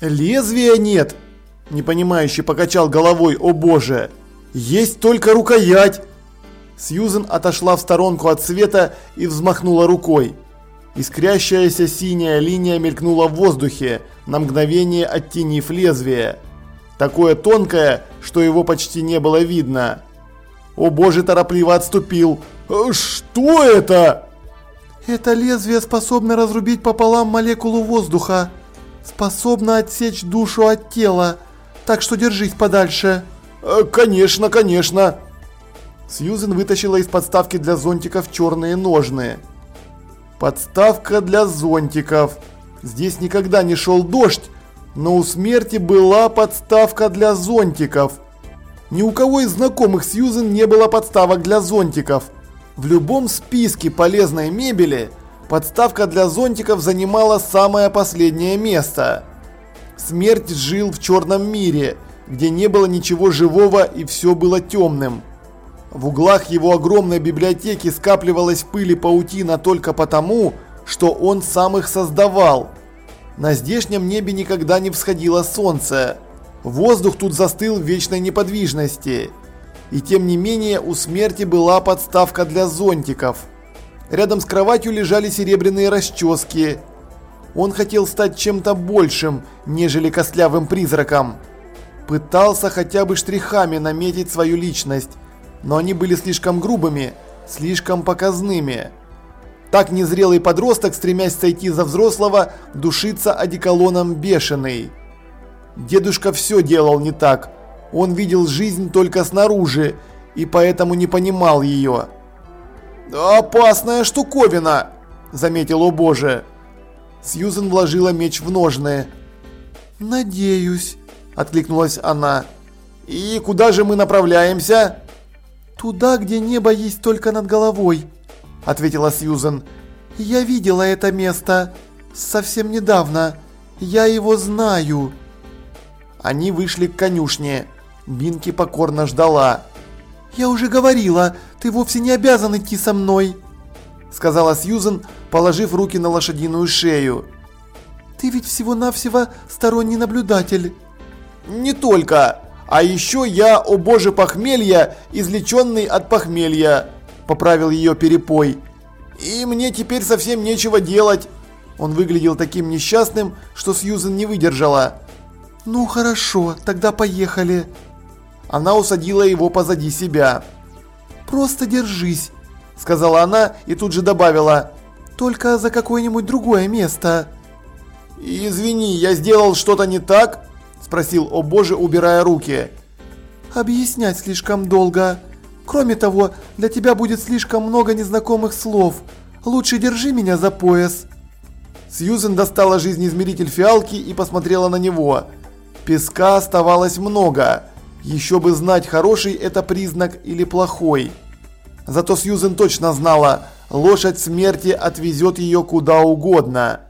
Лезвия нет, непонимающе покачал головой, о боже. Есть только рукоять. Сьюзен отошла в сторонку от света и взмахнула рукой. Искрящаяся синяя линия мелькнула в воздухе, на мгновение оттенив лезвие. Такое тонкое, что его почти не было видно. О боже, торопливо отступил. «Э, «Что это?» «Это лезвие способно разрубить пополам молекулу воздуха. Способно отсечь душу от тела. Так что держись подальше». «Э, «Конечно, конечно». Сьюзен вытащила из подставки для зонтиков черные ножны. Подставка для зонтиков. Здесь никогда не шел дождь, но у смерти была подставка для зонтиков. Ни у кого из знакомых Сьюзен не было подставок для зонтиков. В любом списке полезной мебели подставка для зонтиков занимала самое последнее место. Смерть жил в черном мире, где не было ничего живого и все было темным. В углах его огромной библиотеки скапливалась в пыли паутина только потому, что он сам их создавал. На здешнем небе никогда не всходило солнце. Воздух тут застыл в вечной неподвижности. И тем не менее у смерти была подставка для зонтиков. Рядом с кроватью лежали серебряные расчески. Он хотел стать чем-то большим, нежели костлявым призраком. Пытался хотя бы штрихами наметить свою личность но они были слишком грубыми, слишком показными. Так незрелый подросток, стремясь сойти за взрослого, душится одеколоном бешеный. Дедушка все делал не так. Он видел жизнь только снаружи и поэтому не понимал ее. «Опасная штуковина!» – заметил о боже. Сьюзен вложила меч в ножны. «Надеюсь», – откликнулась она. «И куда же мы направляемся?» «Туда, где небо есть только над головой», – ответила Сьюзен. «Я видела это место. Совсем недавно. Я его знаю». Они вышли к конюшне. Бинки покорно ждала. «Я уже говорила, ты вовсе не обязан идти со мной», – сказала Сьюзен, положив руки на лошадиную шею. «Ты ведь всего-навсего сторонний наблюдатель». «Не только. А еще я, о боже похмелья, излеченный от похмелья, поправил ее перепой. И мне теперь совсем нечего делать. Он выглядел таким несчастным, что Сьюзен не выдержала. Ну хорошо, тогда поехали. Она усадила его позади себя. Просто держись, сказала она и тут же добавила. Только за какое-нибудь другое место. Извини, я сделал что-то не так? Спросил, о боже, убирая руки. Объяснять слишком долго. Кроме того, для тебя будет слишком много незнакомых слов. Лучше держи меня за пояс. Сьюзен достала жизнеизмеритель фиалки и посмотрела на него. Песка оставалось много. Еще бы знать, хороший это признак или плохой. Зато Сьюзен точно знала, лошадь смерти отвезет ее куда угодно.